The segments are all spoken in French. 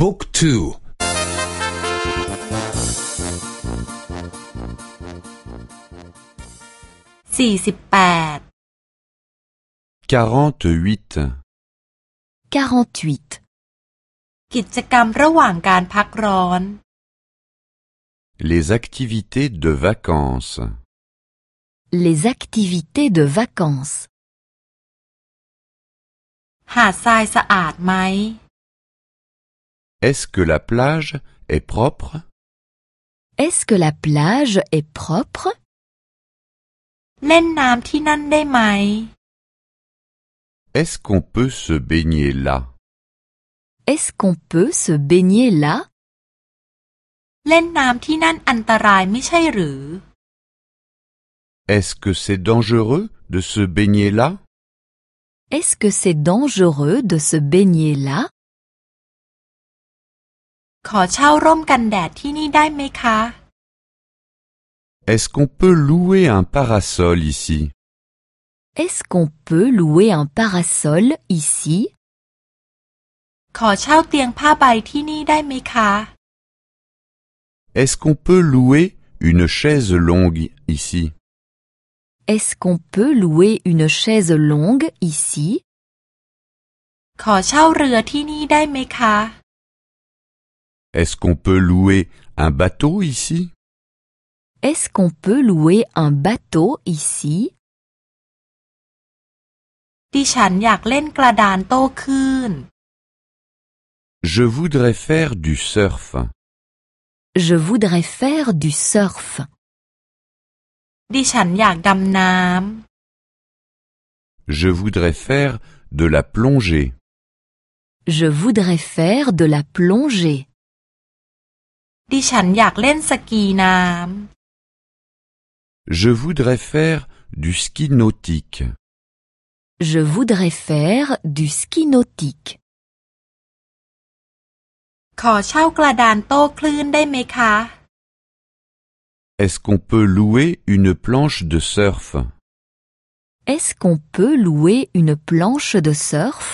บุ๊กทูสี่สิบแปด quarante-huit, 48. กิจกรรมระหว่างการพักร้อน les activités de vacances. Les activités de vacances. หาดทรายสะอาดไหม Est-ce que la plage est propre Est-ce que la plage est propre เล่นน้ำที่นั่นได้ไหม Est-ce qu'on peut se baigner là Est-ce qu'on peut se baigner là เล่นน้ำที่นั่นอันตรายไม่ใช่หรือ Est-ce que c'est dangereux de se baigner là Est-ce que c'est dangereux de se baigner là ขอเช่าร่มกันแดดที่นี่ได้ไหมคะ Est-ce qu'on peut louer un parasol ici Est-ce qu'on peut louer un parasol ici ขอเช่าเตียงผ้าใบที่นี่ได้ไหมคะ Est-ce qu'on peut louer une chaise longue ici Est-ce qu'on peut louer une chaise longue ici ขอเช่าเรือที่นี่ได้ไหมคะ Est-ce qu'on peut louer un bateau ici Est-ce qu'on peut louer un bateau ici ดิฉันอยากเล่นกระดานโต้คลื่น Je voudrais faire du surf. Je voudrais faire du surf. ดิฉันอยากดำน้ Je voudrais faire de la plongée. Je voudrais faire de la plongée. ำ ดิฉันอยากเล่นสกีน้ Je voudrais faire du ski nautique. Je voudrais faire du ski nautique. ำ ขอเช่ากระดานโต้คลื่นได้ไหมคะ Est-ce qu'on peut louer une planche de surf Est-ce qu'on peut louer une planche de surf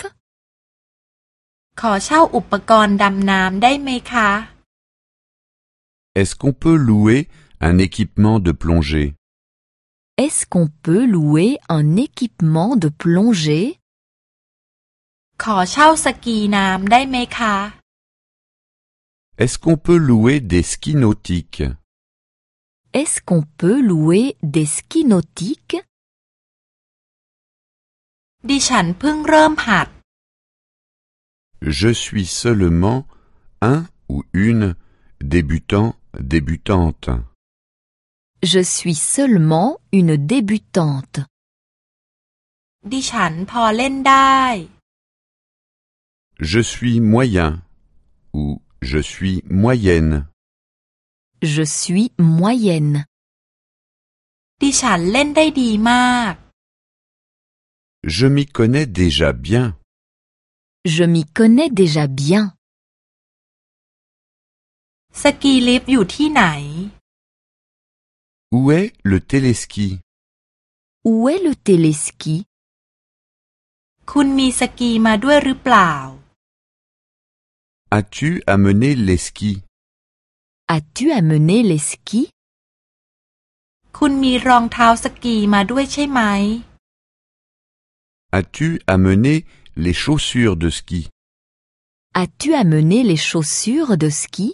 ขอเช่าอุปกรณ์ดำน้ำได้ไหมคะ Est-ce qu'on peut louer un équipement de plongée? Est-ce qu'on peut louer un équipement de plongée? Est-ce qu'on peut louer des skis nautiques? Est-ce qu'on peut louer des skis nautiques? Je suis seulement un ou une débutant débutante. Je suis seulement une débutante. ดิฉันพอเล่นได้ Je suis moyen ou je suis moyenne. Je suis moyenne. ดิฉันเล่นได้ดีมาก Je m'y connais déjà bien. Je m'y connais déjà bien. สกีลิฟต์อยู่ที่ไหน Où est le téléski Où est le téléski คุณมีสกีมาด้วยหรือเปล่า As-tu amené les skis As-tu amené les skis คุณมีรองเท้าสกีมาด้วยใช่ไหม As-tu amené les chaussures de ski As-tu amené les chaussures de ski